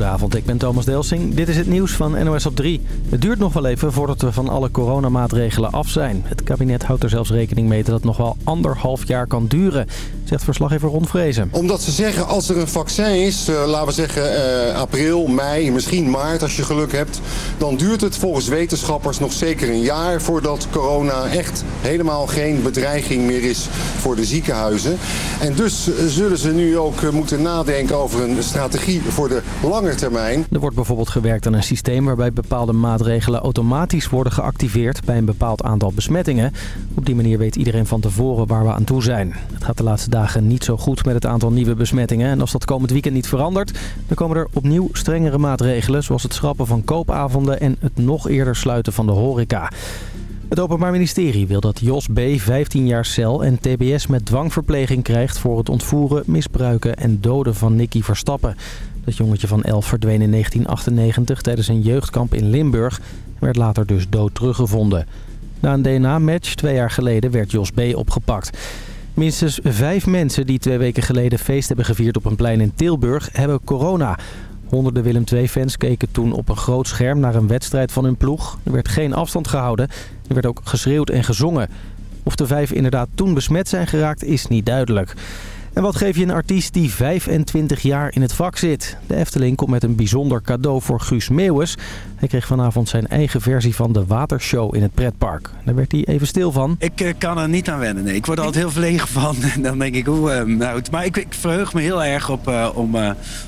Goedenavond, ik ben Thomas Delsing. Dit is het nieuws van NOS op 3. Het duurt nog wel even voordat we van alle coronamaatregelen af zijn. Het kabinet houdt er zelfs rekening mee dat het nog wel anderhalf jaar kan duren, zegt verslaggever Ron Vrezen. Omdat ze zeggen als er een vaccin is, uh, laten we zeggen uh, april, mei, misschien maart als je geluk hebt... dan duurt het volgens wetenschappers nog zeker een jaar voordat corona echt helemaal geen bedreiging meer is voor de ziekenhuizen. En dus uh, zullen ze nu ook moeten nadenken over een strategie voor de lange termijn. Er wordt bijvoorbeeld gewerkt aan een systeem waarbij bepaalde maatregelen automatisch worden geactiveerd bij een bepaald aantal besmettingen. Op die manier weet iedereen van tevoren waar we aan toe zijn. Het gaat de laatste dagen niet zo goed met het aantal nieuwe besmettingen. En als dat komend weekend niet verandert, dan komen er opnieuw strengere maatregelen... zoals het schrappen van koopavonden en het nog eerder sluiten van de horeca. Het Openbaar Ministerie wil dat Jos B. 15 jaar cel en tbs met dwangverpleging krijgt... voor het ontvoeren, misbruiken en doden van Nicky Verstappen. Dat jongetje van 11 verdween in 1998 tijdens een jeugdkamp in Limburg... en werd later dus dood teruggevonden. Na een DNA-match twee jaar geleden werd Jos B. opgepakt. Minstens vijf mensen die twee weken geleden feest hebben gevierd op een plein in Tilburg hebben corona. Honderden Willem II-fans keken toen op een groot scherm naar een wedstrijd van hun ploeg. Er werd geen afstand gehouden. Er werd ook geschreeuwd en gezongen. Of de vijf inderdaad toen besmet zijn geraakt is niet duidelijk. En wat geef je een artiest die 25 jaar in het vak zit? De Efteling komt met een bijzonder cadeau voor Guus Meeuwis. Hij kreeg vanavond zijn eigen versie van de watershow in het pretpark. Daar werd hij even stil van. Ik uh, kan er niet aan wennen. Nee. Ik word er altijd heel verlegen van. En dan denk ik, hoe, uh, nou, maar ik, ik, verheug me heel erg op uh, om,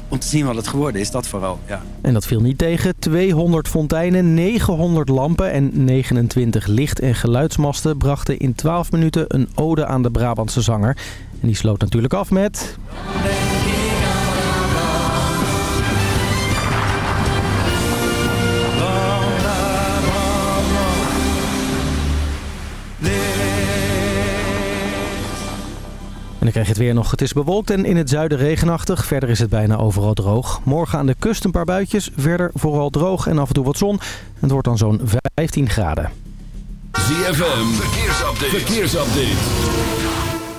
om te zien wat het geworden is. Dat vooral, ja. En dat viel niet tegen. 200 fonteinen, 900 lampen en 29 licht- en geluidsmasten brachten in 12 minuten een ode aan de Brabantse zanger. En die sloot natuurlijk af met... En dan krijg je het weer nog. Het is bewolkt en in het zuiden regenachtig. Verder is het bijna overal droog. Morgen aan de kust een paar buitjes. Verder vooral droog en af en toe wat zon. Het wordt dan zo'n 15 graden. ZFM, verkeersupdate. verkeersupdate.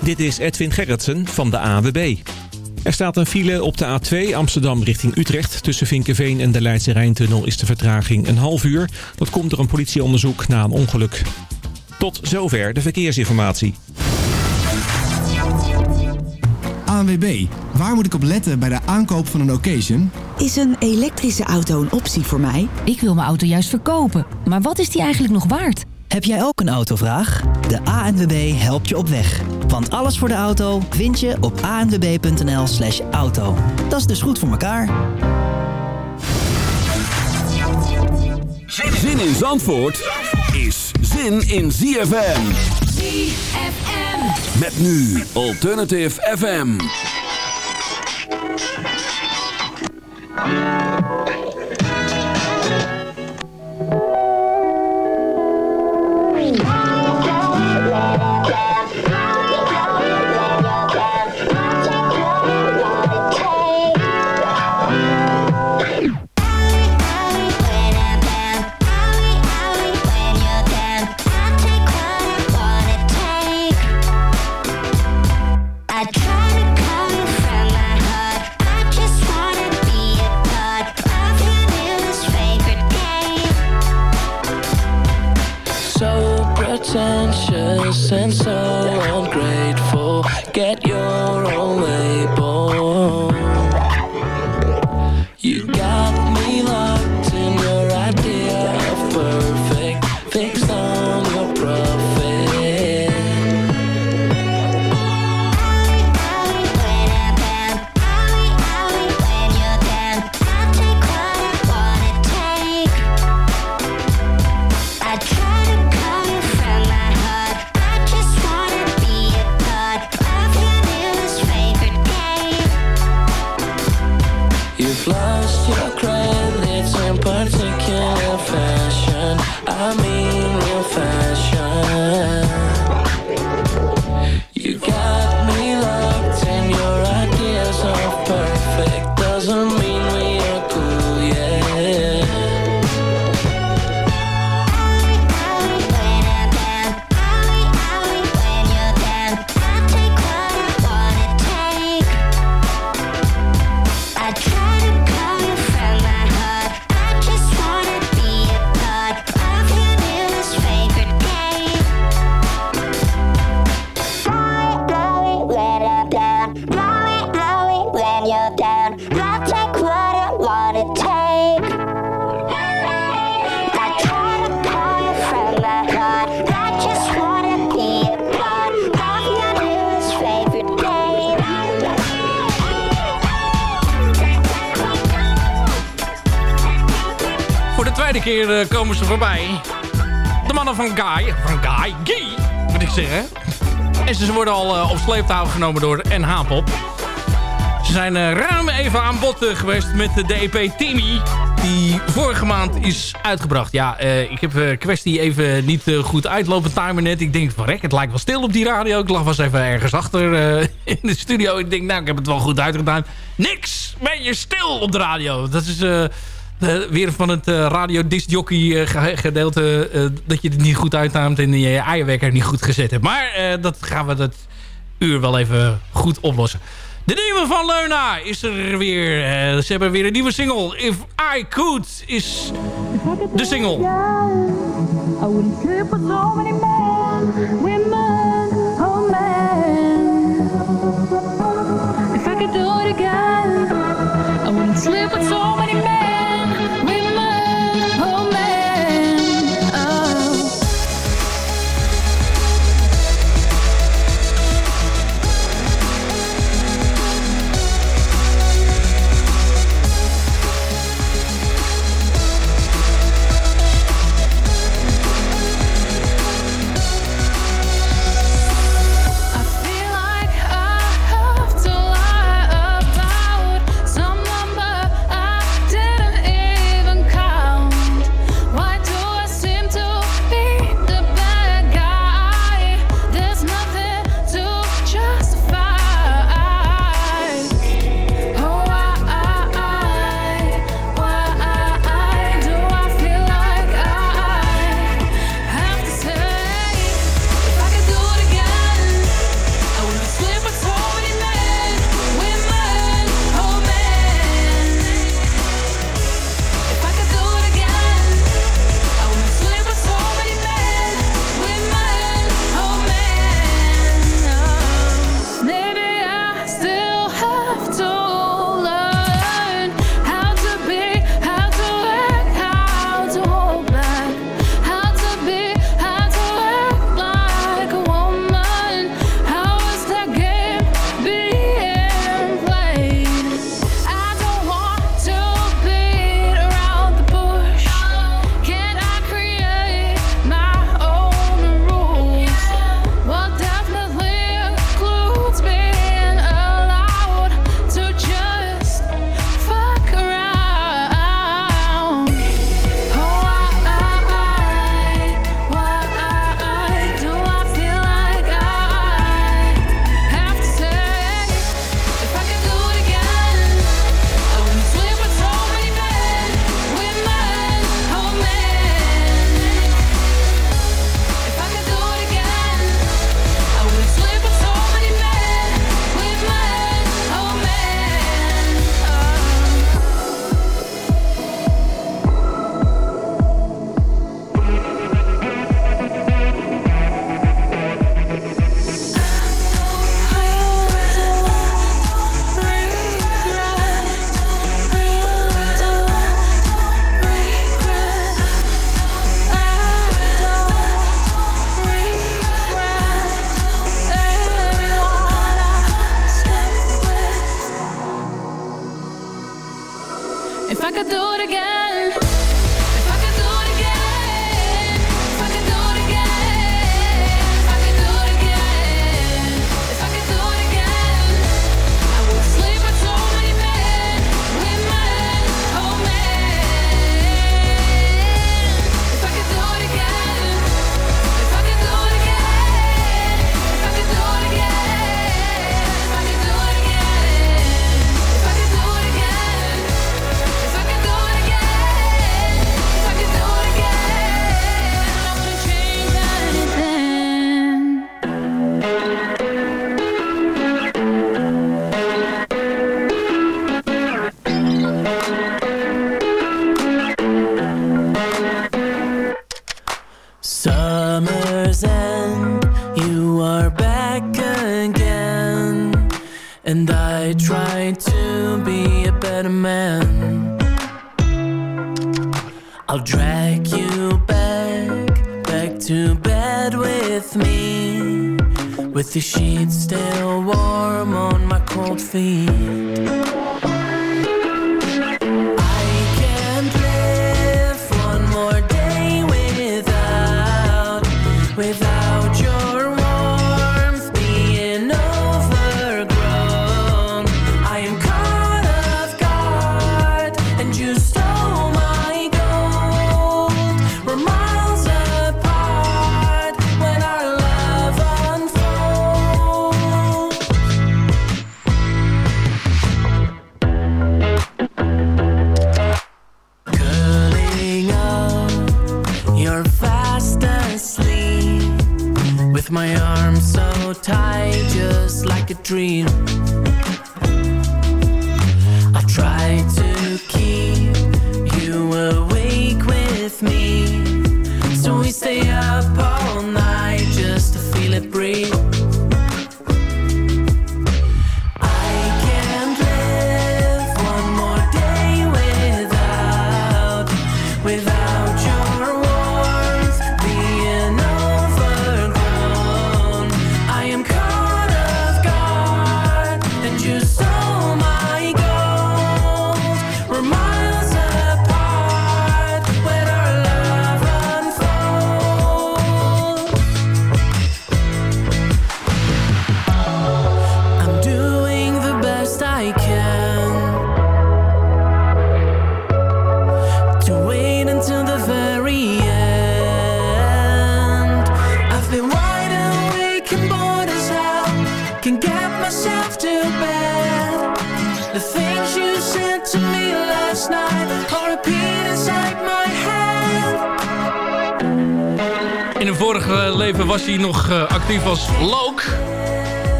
Dit is Edwin Gerritsen van de AWB. Er staat een file op de A2 Amsterdam richting Utrecht. Tussen Vinkenveen en de Leidse Rijntunnel is de vertraging een half uur. Dat komt door een politieonderzoek na een ongeluk. Tot zover de verkeersinformatie. ANWB, waar moet ik op letten bij de aankoop van een occasion? Is een elektrische auto een optie voor mij? Ik wil mijn auto juist verkopen. Maar wat is die eigenlijk nog waard? Heb jij ook een autovraag? De ANWB helpt je op weg. Want alles voor de auto vind je op anwb.nl slash auto. Dat is dus goed voor elkaar. Zin in Zandvoort is zin in ZFM. ZFM. Met nu Alternative FM. And so Guy. Guy. Moet ik zeggen. En ze worden al eh, op sleeptouw genomen door NH-pop. Ze zijn eh, ruim even aan bod eh, geweest met de EP Timmy. Die vorige maand is uitgebracht. Ja, ik heb kwestie even niet goed uitlopen timer net. Ik denk van rek, het lijkt wel stil op die radio. Ik lag was even ergens achter in de studio. Ik denk, nou, ik heb het wel goed uitgedaan. Niks, ben je stil op de radio. Dat is... de- weer van het eh, radio discjockey eh, ge- gedeelte eh, dat je het niet goed uithaamt en je eierwekker niet goed gezet hebt. Maar dat gaan we dat uur wel even goed oplossen. De nieuwe van Leuna is er weer. Ze hebben weer een nieuwe single. If I Could is de single. I wouldn't sleep with so many men, women, oh man. If I could do it again, I wouldn't sleep with so many men,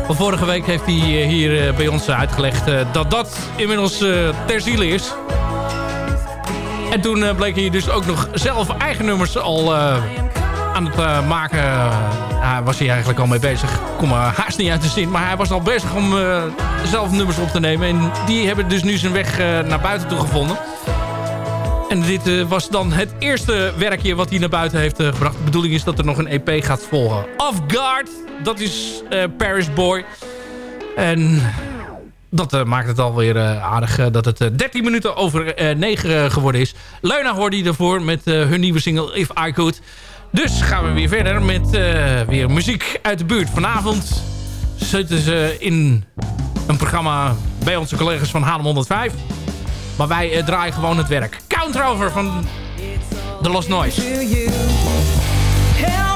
Vorige week heeft hij eh, hier eh, bij ons uitgelegd eh, dat dat inmiddels ter ziele is. En toen bleek hij dus ook nog zelf eigen nummers al aan het maken. Daar was hij eigenlijk al mee bezig. Kom maar haast niet uit de zin. Maar hij was al bezig om zelf nummers op te nemen. En die hebben dus nu zijn weg naar buiten toe gevonden. En dit eh, was dan het eerste werkje wat hij naar buiten heeft eh, gebracht. De bedoeling is dat er nog een EP gaat volgen. Off Guard, dat is eh, Paris Boy. En dat maakt het alweer aardig dat het eh, 13 minuten over eh 9 geworden is. Leuna hoorde je ervoor met hun nieuwe single If I Could. Dus gaan we weer verder met weer muziek uit de buurt. Vanavond zitten ze in een programma bij onze collega's van Haarlem 105. Maar wij draaien gewoon het werk. Counterover van The Lost Noise. Hell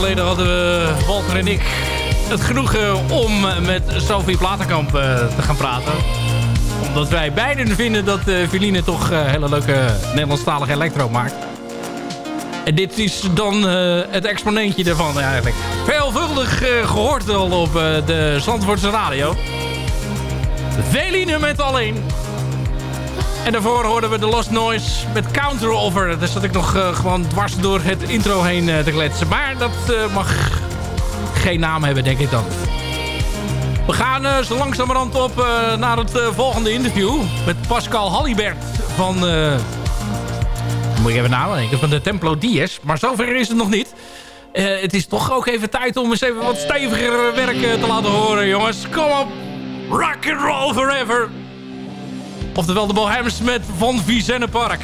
geleden hadden we, Walter en ik, het genoegen om met Sophie Platenkamp eh, te gaan praten. Omdat wij beiden vinden dat uh, Feline toch eh, hele leuke Nederlandstalige electro maakt. En dit is dan eh, het exponentje daarvan eigenlijk. Veelvuldig eh, gehoord al op eh, de Zandvoortse radio. Veline met alleen. En daarvoor hoorden we de Lost Noise met Counter Offer. Daar zat ik nog eh, gewoon dwars door het intro heen eh, te kletsen. Maar dat eh, mag geen naam hebben, denk ik dan. We gaan zo langzamerhand op naar het volgende interview. Met Pascal Hallibert van... moet ik even nadenken. Van de Templo Dies. Maar zover is het nog niet. Het is toch ook even tijd om eens even wat steviger werk te laten horen, jongens. Kom op. Rock and roll forever. Oftewel de Bohems met Van Vicenne Park.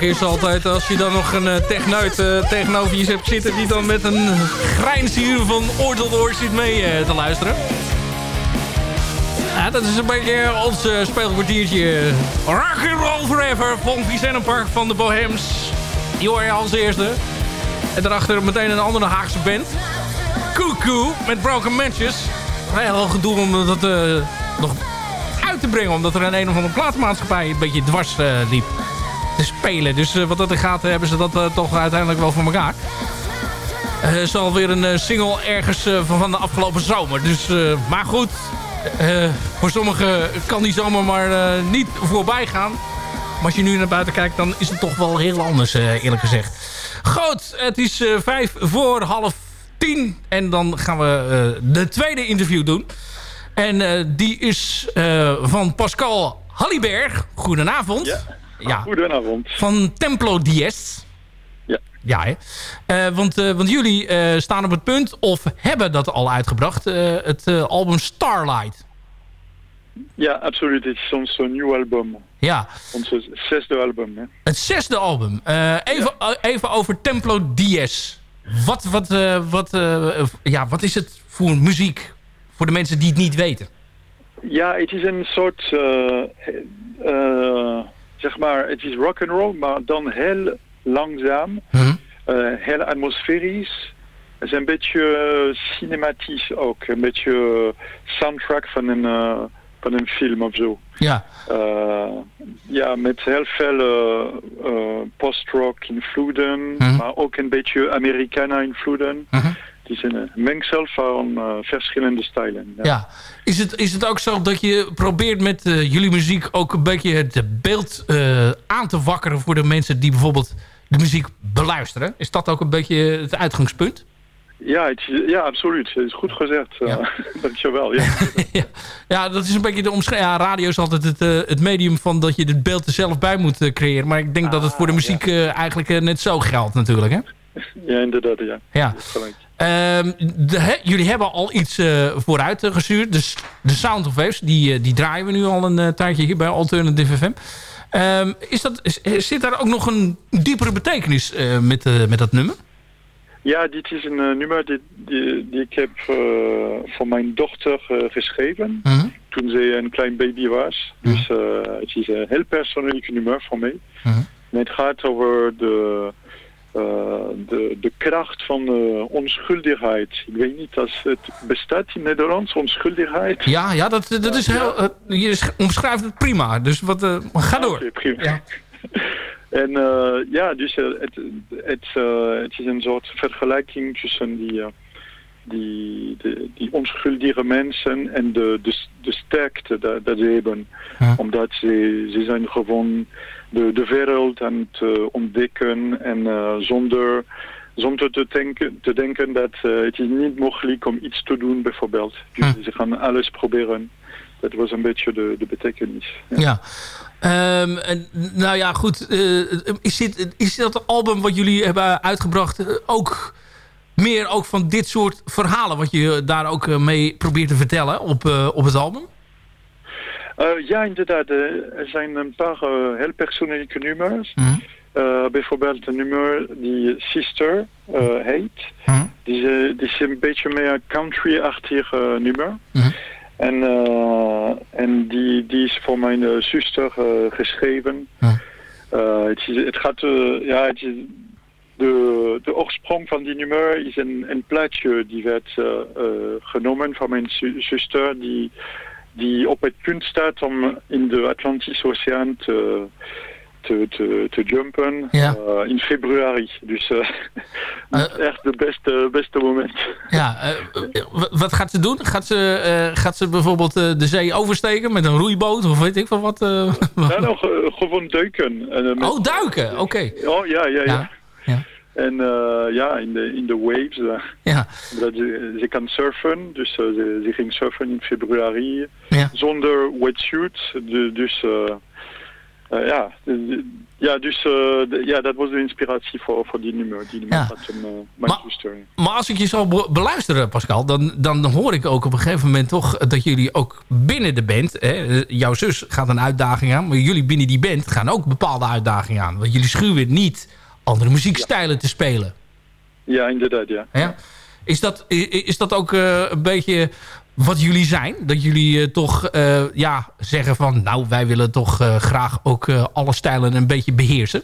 Leuke is altijd als je dan nog een eh, techneut eh, tegenover je hebt zitten... die dan met een grijnzuur van oor tot oor zit mee eh, te luisteren. Ja, dat is een beetje ons speelkwartiertje. Rock and Roll Forever van Vicente Park van de Bohems. Die als eerste. En daarachter meteen een andere Haagse band. Cuckoo met Broken Matches. Heel gedoe om dat nog uit te brengen. Omdat er een een of andere platenmaatschappij een beetje dwars liep spelen. Dus eh, wat dat er gaat, eh, hebben ze dat eh, toch uiteindelijk wel voor elkaar. Eh is alweer een single ergens van, de afgelopen zomer. Dus, maar goed, voor sommigen kan die zomer maar niet voorbij gaan. Maar als je nu naar buiten kijkt, dan is het toch wel heel anders, eerlijk gezegd. Goed, het is vijf voor half tien. En dan gaan we de tweede interview doen. En die is van Pascal Halliberg. Goedenavond. Ja. Goedenavond. Van Templo Dies. Ja. Ja, hè? Eh, want, eh, want jullie eh, staan op het punt, of hebben dat al uitgebracht, het album Starlight. Ja, absoluut. Het is ons nieuw album. Ja. Ons zesde album. Hè. Het zesde album. Even, even over Templo Dies. Wat, wat, wat, ja, wat is het voor muziek voor de mensen die het niet weten? Ja, het is een soort, zeg maar, het is rock and roll, maar dan heel langzaam, eh, heel atmosferisch. Het is een beetje eh, cinematisch ook, een beetje eh, soundtrack van een, van een film of zo. Ja. Ja, met heel veel post-rock invloeden, maar ook een beetje Americana invloeden. Is een eh, mengsel van eh, verschillende stijlen. Ja. Is, het, is het ook zo dat je probeert met eh, jullie muziek ook een beetje het beeld aan te wakkeren voor de mensen die bijvoorbeeld de muziek beluisteren? Is dat ook een beetje het uitgangspunt? Ja, het ja, absoluut. Het is goed gezegd. Ja. dankjewel. Ja. Ja, dat is een beetje de omschrijving. Ja, radio is altijd het, het medium van dat je het beeld er zelf bij moet creëren. Maar ik denk dat het voor de muziek eh, eigenlijk net zo geldt natuurlijk. Hè? ja, inderdaad. Ja. Ja. Ehm, de, jullie hebben al iets eh, vooruit eh, gestuurd. Dus de Sound of Waves, die, eh, die draaien we nu al een tijdje hier bij Alternative FM. Ehm, is dat, is- zit daar ook nog een diepere betekenis met, met dat nummer? Ja, dit is een nummer die, die, die ik heb voor mijn dochter geschreven. Mhm. Toen ze een klein baby was. Dus eh, het is een heel persoonlijk nummer voor mij. Mhm. En het gaat over de, de, de kracht van de onschuldigheid. Ik weet niet als het bestaat in Nederlands, onschuldigheid. Ja, ja dat, dat is heel, eh, je sch- omschrijft het prima. Dus wat, eh, ga door. Prima. En eh, ja, dus eh, het, het, eh, het is een soort vergelijking tussen die, die, die onschuldige mensen en de, de, de sterkte dat, dat ze hebben. Omdat ze, ze zijn gewoon de, de wereld aan het eh, ontdekken en eh, zonder, zonder te denken, te denken dat eh, het is niet mogelijk om iets te doen bijvoorbeeld. Dus ze gaan alles proberen. Dat was een beetje de, de betekenis. Ja. Ehm, en, nou ja, goed. is, dit, is dat album wat jullie hebben uitgebracht ook meer ook van dit soort verhalen... wat je daar ook eh, mee probeert te vertellen op, eh, op het album? Eh, ja, inderdaad. er zijn een paar heel persoonlijke nummers. Eh, bijvoorbeeld een nummer die Sister eh, heet. Die, is, eh, die is een beetje meer country-achtig nummer. En, eh, en die, die is voor mijn zuster geschreven. Het, is, het gaat... ja, het is, de, de oorsprong van die nummer is een, een plaatje die werd eh, eh, genomen van mijn zu- zuster... Die, die op het punt staat om in de Atlantische Oceaan te, te, te, te jumpen Ja. eh, in februari. Dus eh, niet echt de beste, beste moment. Ja, wat gaat ze doen? Gaat ze, gaat ze bijvoorbeeld de zee oversteken met een roeiboot of weet ik van wat? eh? Nou, eh, gewoon duiken. Oh, duiken, oké. Oh, ja, ja, ja. Ja. En eh, ja, in de, in de waves. eh, Ja. dat ze, ze kan surfen, dus eh, ze, ze ging surfen in februari. Ja. Zonder wetsuit. De, dus ja, de- ja, dus de- ja, dat was de inspiratie voor, voor die nummer. Die nummer Ja. had een, zuster. Maar als ik je zo be- beluister, Pascal, dan, dan hoor ik ook op een gegeven moment toch dat jullie ook binnen de band, hè, jouw zus gaat een uitdaging aan, maar jullie binnen die band gaan ook bepaalde uitdagingen aan. Want jullie schuwen niet andere muziekstijlen te spelen. Ja, inderdaad, ja. Ja? Is, dat, is dat ook eh, een beetje wat jullie zijn? Dat jullie eh, toch eh, ja, zeggen van... nou, wij willen toch graag ook alle stijlen een beetje beheersen?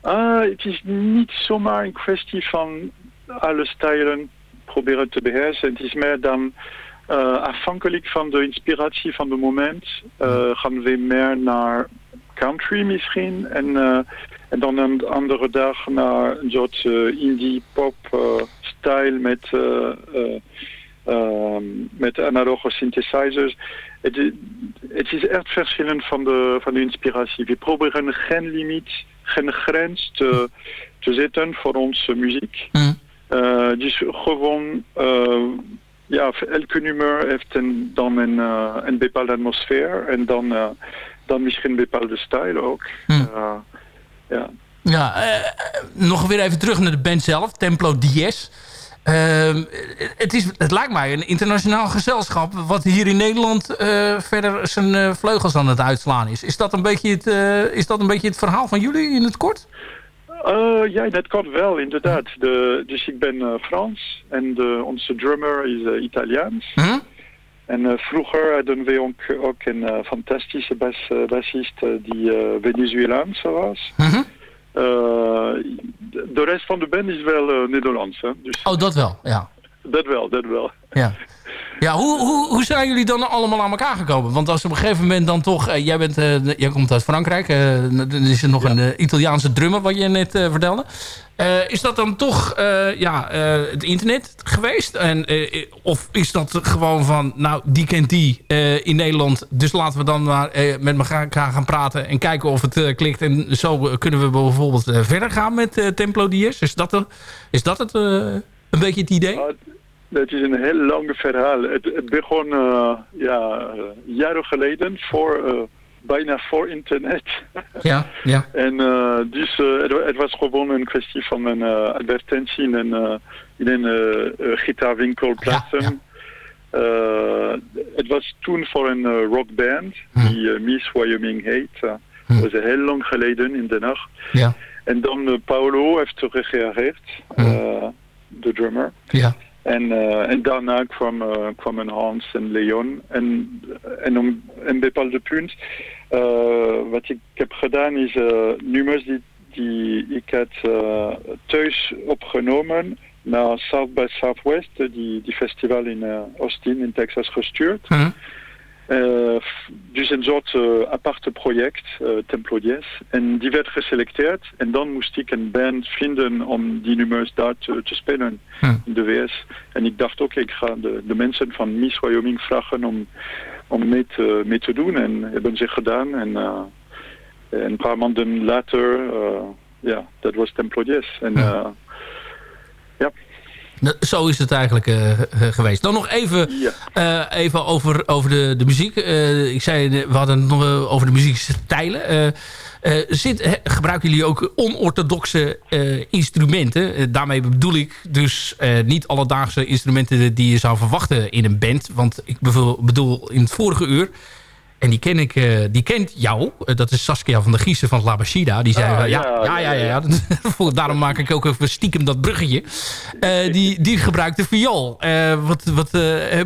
Ah, het is niet zomaar een kwestie van alle stijlen proberen te beheersen. Het is meer dan afhankelijk van de inspiratie van het moment gaan we meer naar country misschien en, en dan een andere dag naar een soort eh, indie pop eh, met, ehm, met analoge synthesizers. Het is, het is echt verschillend van de, van de inspiratie. We proberen geen limiet, geen grens te, te zetten voor onze muziek. Eh, dus gewoon, ja, elke nummer heeft een, dan een, eh, een bepaalde atmosfeer en dan, dan misschien een bepaalde stijl ook. Eh, ja. Ja, eh, nog weer even terug naar de band zelf, Templo Dies. Ehm, het, is, het lijkt mij een internationaal gezelschap... wat hier in Nederland eh, verder zijn eh, vleugels aan het uitslaan is. Is dat, een beetje het, is dat een beetje het verhaal van jullie in het kort? Ja, dat kan wel, inderdaad. De, dus ik ben Frans en de, onze drummer is Italiaans. En eh, vroeger hadden we ook, ook een eh, fantastische bas, eh, bassist eh, die eh, Venezuelaans was. Eh, de rest van de band is wel eh, Nederlands. Hè? Dus Oh, dat wel, ja. Dat wel, dat wel. Ja. Ja, hoe, hoe, hoe zijn jullie dan allemaal aan elkaar gekomen? Want als op een gegeven moment dan toch... eh, jij, bent, eh, jij komt uit Frankrijk. eh, dan is er nog een eh, Italiaanse drummer, wat je net eh, vertelde. Eh, is dat dan toch eh, ja, eh, het internet geweest? En, of is dat gewoon van... Nou, die kent die eh, in Nederland. Dus laten we dan maar eh, met elkaar gaan praten... en kijken of het eh, klikt. En zo kunnen we bijvoorbeeld verder gaan met Templo Dies. Is dat, de- is dat het, eh, een beetje het idee? Dat is een heel lang verhaal. Het, het begon eh, ja, jaren geleden, voor, eh, bijna voor internet. Ja, ja. En eh, dus het, het was gewoon een kwestie van een advertentie in een, in een gitaarwinkel plaatsen. Eh, het was toen voor een rockband die eh, Miss Wyoming heet. Dat was heel lang geleden in Den Haag. Ja. En dan Paolo heeft gereageerd, eh, de drummer. Ja. En, eh, en daarna kwam, eh, kwamen Hans en Leon. En, en om een bepaalde punt, eh, wat ik heb gedaan is nummers die, die ik had thuis opgenomen naar South by Southwest, die, die festival in Austin in Texas gestuurd. Eh, f- dus een soort eh, aparte project, eh, Templo Dies. En die werd geselecteerd. En dan moest ik een band vinden om die nummers daar te, te spelen in de VS. En ik dacht ook, ik ga de, de mensen van Miss Wyoming vragen om, om mee, te, mee te doen. En hebben ze gedaan. En eh, een paar maanden later ja, dat was Templo. En eh, Nou, Zo is het eigenlijk eh, geweest. Dan nog even, eh, even over, over de, de muziek. Eh, ik zei, we hadden het nog over de muziekstijlen. Zit, he- gebruiken jullie ook onorthodoxe instrumenten? Daarmee bedoel ik dus niet alledaagse instrumenten die je zou verwachten in een band. Want ik bedoel, bedoel in het vorige uur... En die, ken ik, eh, die kent jou. Eh, dat is Saskia van der Giezen van Labashida. Die zei, Ah, eh, ja, ja, ja, ja, ja, ja, Daarom maak ik ook even stiekem dat bruggetje. Die, die gebruikt de viool. Wat, wat,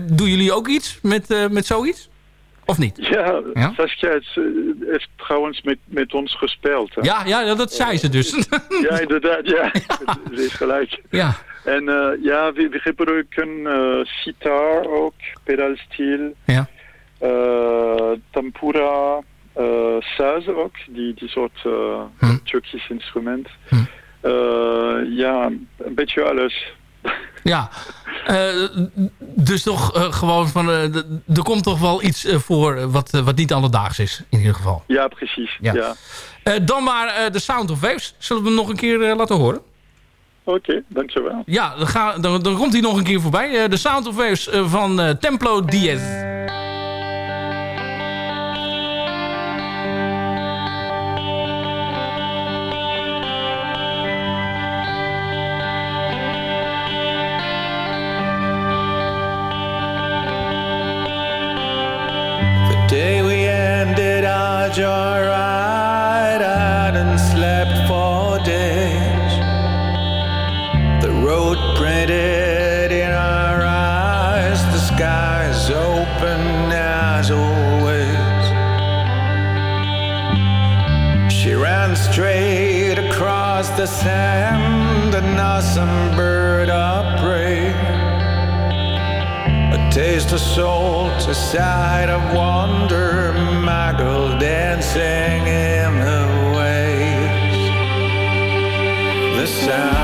doen jullie ook iets met, met zoiets? Of niet? ja, Ja? Saskia heeft, eh, heeft trouwens met, met ons gespeeld. hè. Ja, ja dat zei ze dus. Ja, inderdaad, ja. Ze is gelijk. Ja. En ja, we, we gebruiken sitar ook, pedalsteel, Ja. Eh, tempura, eh saz ook, die, die soort uh, Hm. Turkisch instrument. Eh, ja, een beetje alles. Ja, Eh, dus toch eh, gewoon van... eh, er komt toch wel iets eh, voor eh, wat, eh, wat niet alledaags is, in ieder geval. Ja, precies. Ja. Ja. Eh, dan maar eh, de Sound of Waves. Zullen we hem nog een keer eh, laten horen? Oké, dankjewel. Ja, dan, ga, dan, dan komt hij nog een keer voorbij. Eh, de Sound of Waves eh, van eh, Templo Diez. Across the sand, an awesome bird of prey. A taste of salt, a sight of wonder, my girl dancing in the waves. The sound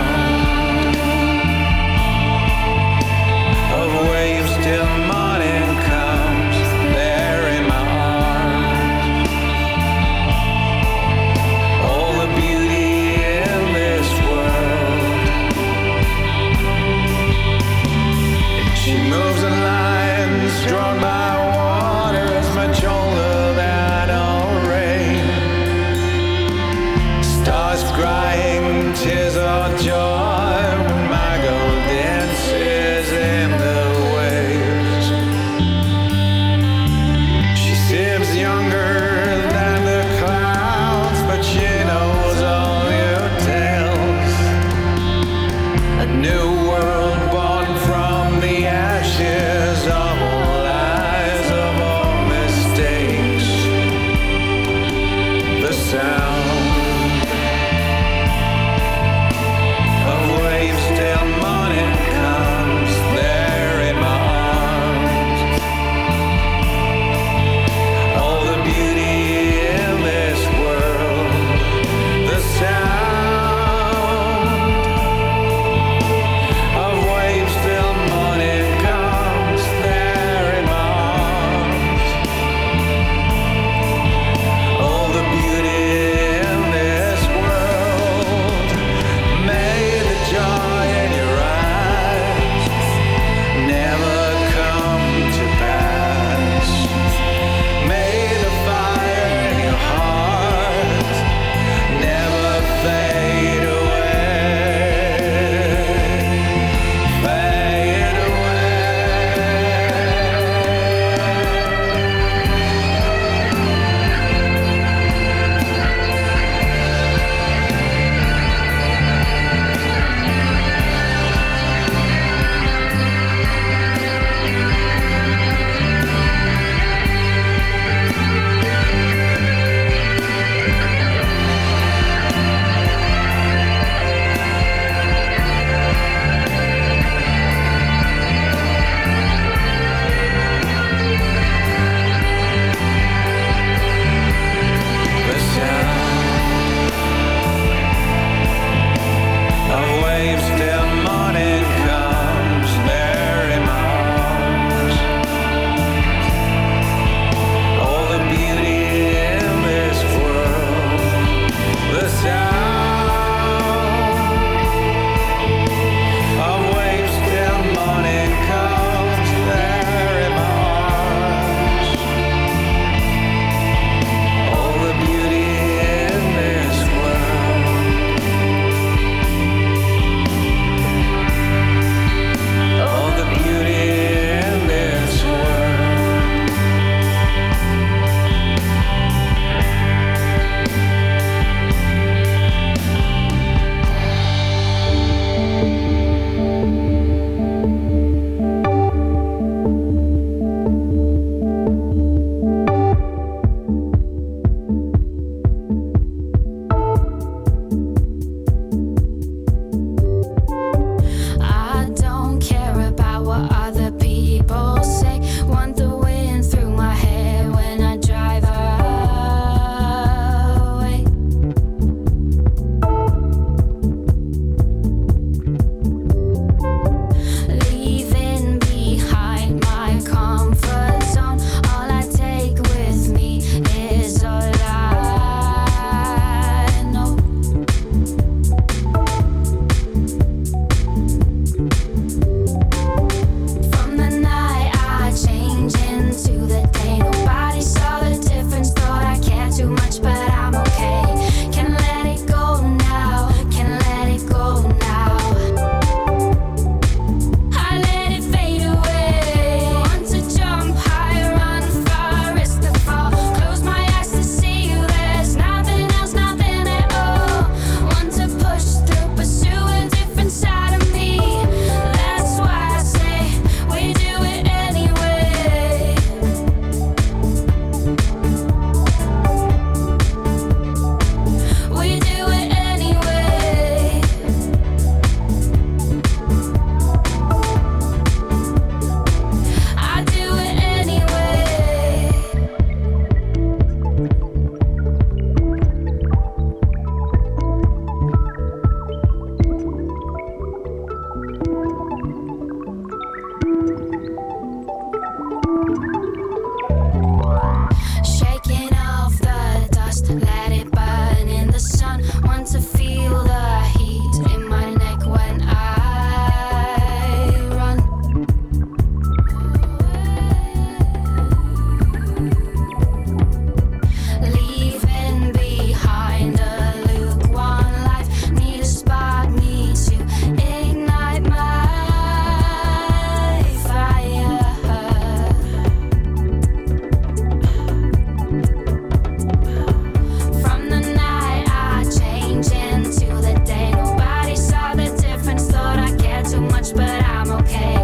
too much, but I'm okay.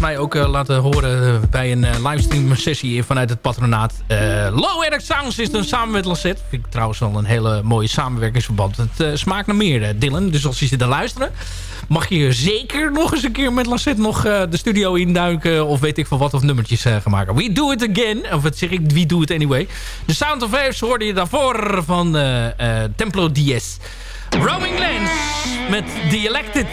Mij ook eh, laten horen eh, bij een eh, livestream sessie vanuit het patronaat. Low Energy Sounds is dan samen met Lassette. Vind ik trouwens wel een hele mooie samenwerkingsverband. Het smaakt naar meer, Dylan. Dus als je zit te luisteren, mag je zeker nog eens een keer met Lassette nog de studio induiken. Of weet ik van wat of nummertjes gaan maken. We do it again. Of wat zeg ik? We do it anyway. De Sound of Waves hoorde je daarvoor van Templo Diez. Roaming Lens met The Elected.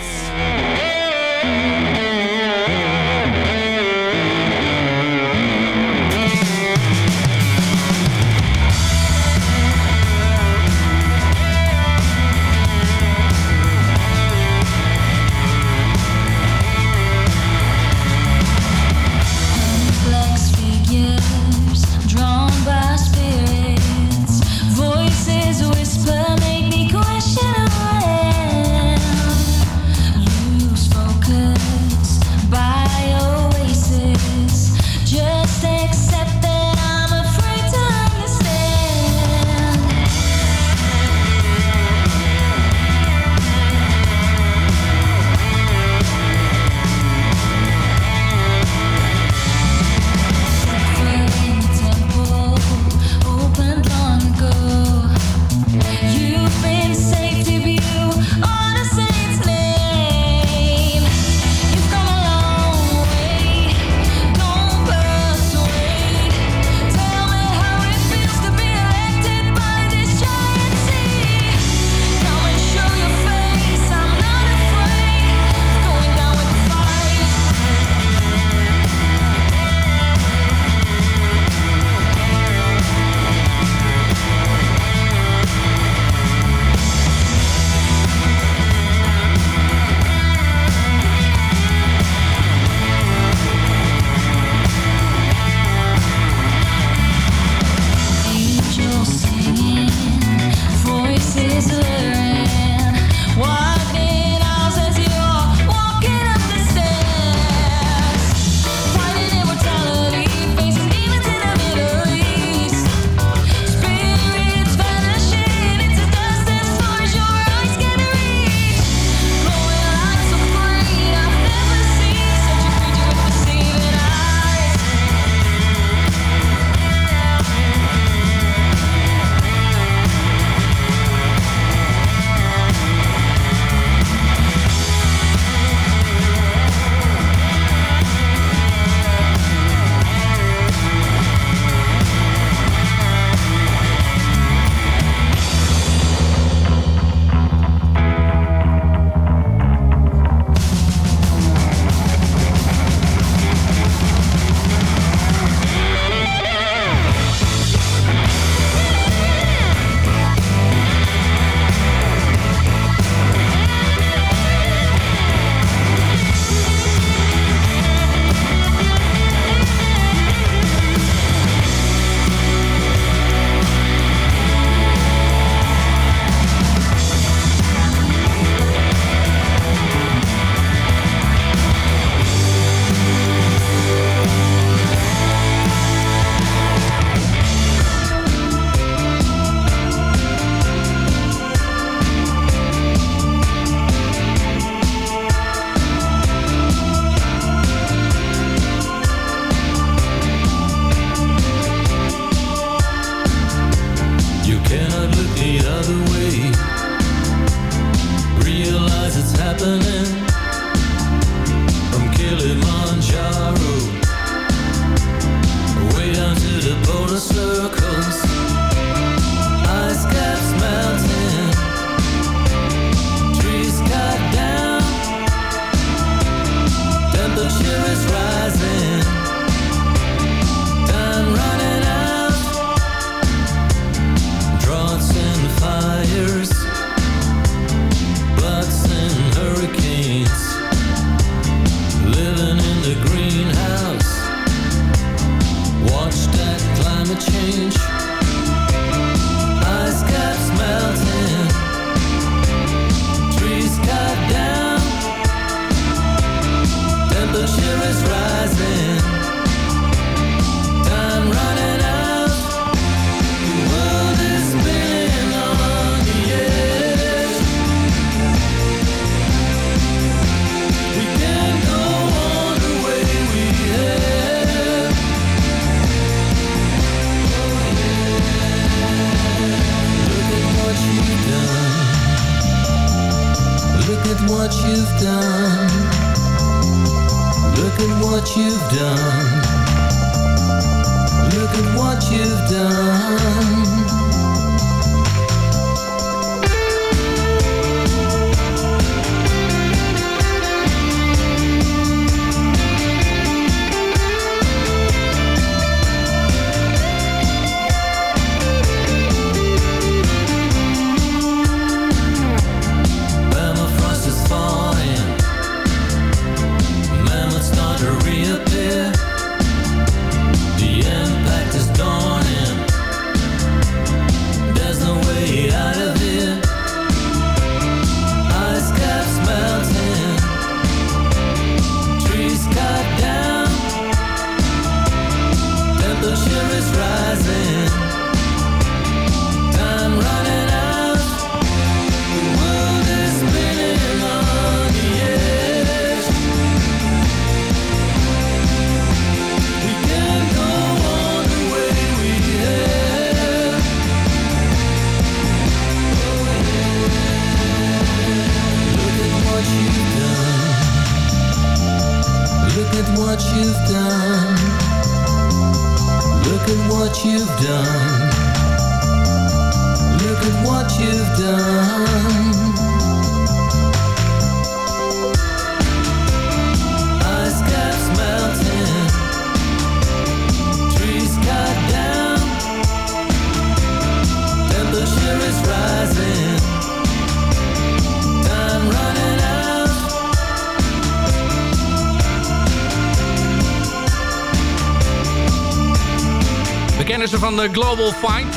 Van de Global Fight.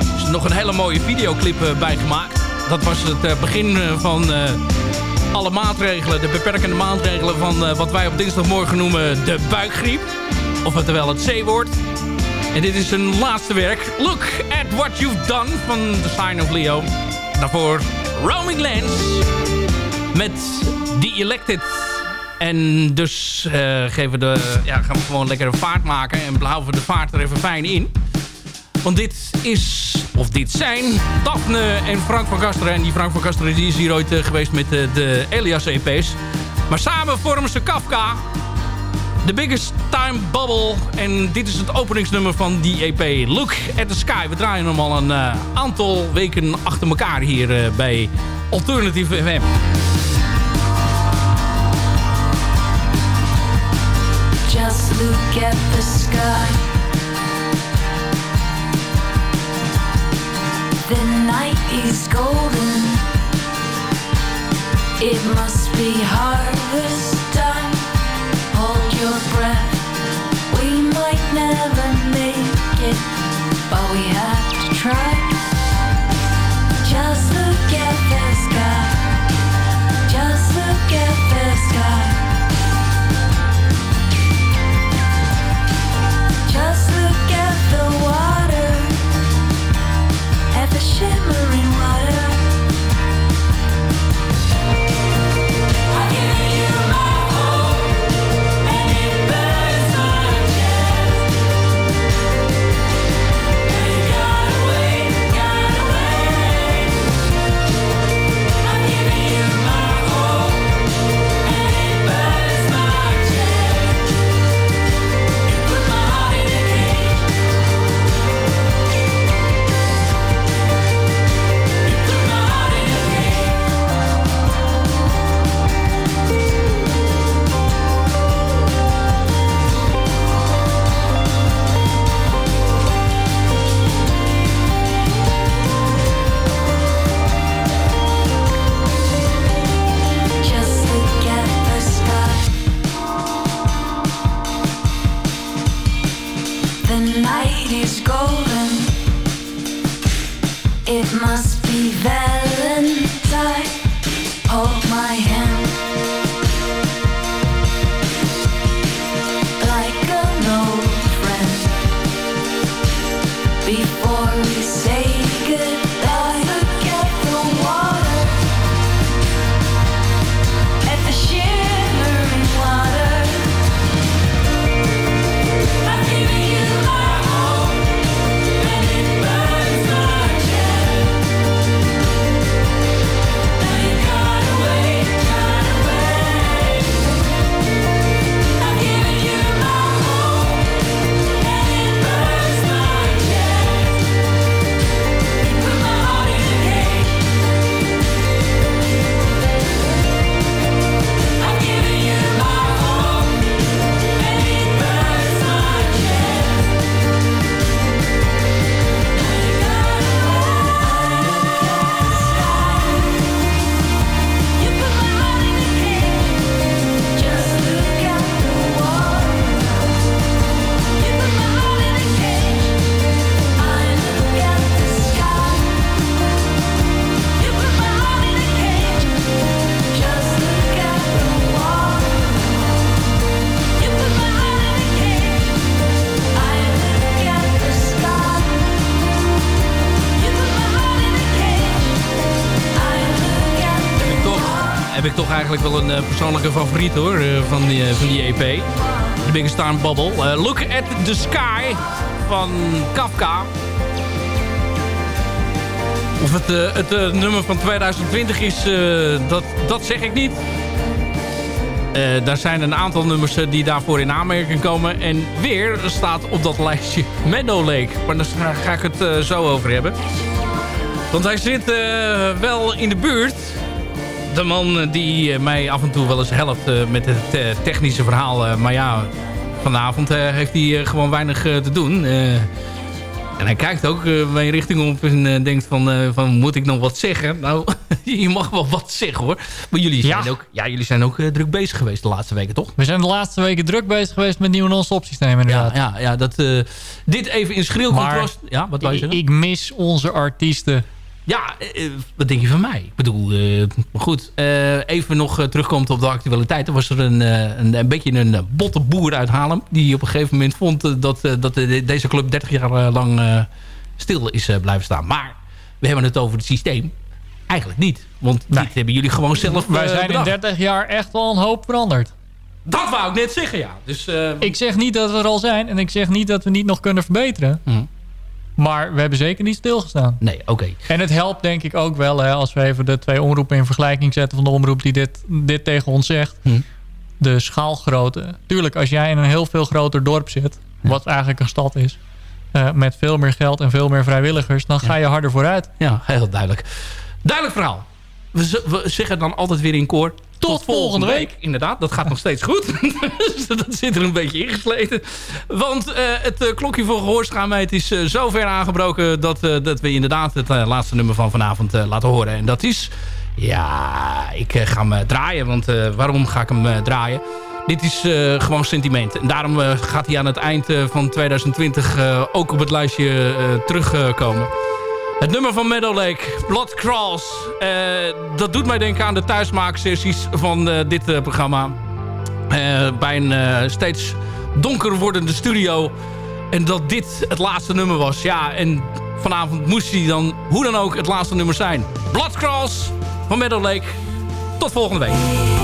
Er is nog een hele mooie videoclip eh, bij gemaakt. Dat was het eh, begin eh, van eh, alle maatregelen, de beperkende maatregelen van eh, wat wij op dinsdagmorgen noemen de buikgriep. Of het C-woord. En dit is hun laatste werk. Look at what you've done van The Sign of Leo. Daarvoor Roaming Lands met The Elected. En dus eh, geven de, ja, gaan we gewoon lekker een vaart maken. En we de vaart er even fijn in. Want dit is, of dit zijn, Daphne en Frank van Kasteren. En die Frank van Kasteren is hier ooit eh, geweest met eh, de Elias EP's. Maar samen vormen ze Kafka. The Biggest Time Bubble. En dit is het openingsnummer van die EP. Look at the Sky. We draaien hem al een aantal weken achter elkaar hier bij Alternative FM. Look at the sky. The night is golden. It must be harvest time. Hold your breath. We might never make it, but we have to try. Just look at the sky. Just look at the sky. At eigenlijk wel een eh, persoonlijke favoriet hoor, eh, van, die, eh, van die EP. De Biggest Time Bubble. Look at the Sky van Kafka. Of het, het nummer van 2020 is, dat, dat zeg ik niet. Daar zijn een aantal nummers die daarvoor in aanmerking komen. En weer staat op dat lijstje Meadow Lake. Maar daar ga- ik het zo over hebben. Want hij zit wel in de buurt. De man die eh, mij af en toe wel eens helpt eh, met het eh, technische verhaal. Maar ja, vanavond heeft hij gewoon weinig te doen. En hij kijkt ook mijn richting op en denkt van, van... Moet ik nog wat zeggen? Nou, je mag wel wat zeggen hoor. Maar jullie zijn ook, ja, jullie zijn ook druk bezig geweest de laatste weken, toch? We zijn de laatste weken druk bezig geweest met nieuwe non-stop systemen inderdaad. Ja, ja dat, eh, dit even in schril Maar contrast... Ja, wat ik mis onze artiesten. Ja, eh, eh, wat denk je van mij? Ik bedoel, eh, maar goed. even nog terugkomt op de actualiteit. Er was er een, een, een beetje een botte boer uit Haarlem... die op een gegeven moment vond dat, dat deze club 30 jaar lang stil is blijven staan. Maar we hebben het over het systeem. Eigenlijk niet. Want dit hebben jullie gewoon zelf Wij zijn in bedacht. 30 jaar echt wel een hoop veranderd. Dat wou ik net zeggen, ja. Dus, eh, Ik zeg niet dat we er al zijn en ik zeg niet dat we niet nog kunnen verbeteren. Maar we hebben zeker niet stilgestaan. Nee, oké. En het helpt denk ik ook wel hè, als we even de twee omroepen in vergelijking zetten van de omroep die dit, dit tegen ons zegt. De schaalgrootte. Tuurlijk, als jij in een heel veel groter dorp zit, wat eigenlijk een stad is, eh, met veel meer geld en veel meer vrijwilligers, dan ga je harder vooruit. Ja, heel duidelijk. Duidelijk verhaal. We, we zeggen dan altijd weer in koor... Tot, volgende week. Inderdaad, dat gaat nog steeds goed. Dus dat zit er een beetje ingesleten. Want eh, het eh, klokje voor gehoorschaamheid is eh, zo ver aangebroken... Dat, dat we inderdaad het laatste nummer van vanavond laten horen. En dat is... Ja, ik ga hem draaien. Want waarom ga ik hem draaien? Dit is gewoon sentiment. En daarom gaat hij aan het eind van 2020 eh, ook op het lijstje terugkomen. Het nummer van Meadow Lake, Blood Cross. eh, dat doet mij denken aan de thuismaaksessies van eh, dit eh, programma. Bij een steeds donker wordende studio. En dat dit het laatste nummer was. Ja, en vanavond moest hij dan hoe dan ook het laatste nummer zijn. Blood Cross van Meadow Lake. Tot volgende week.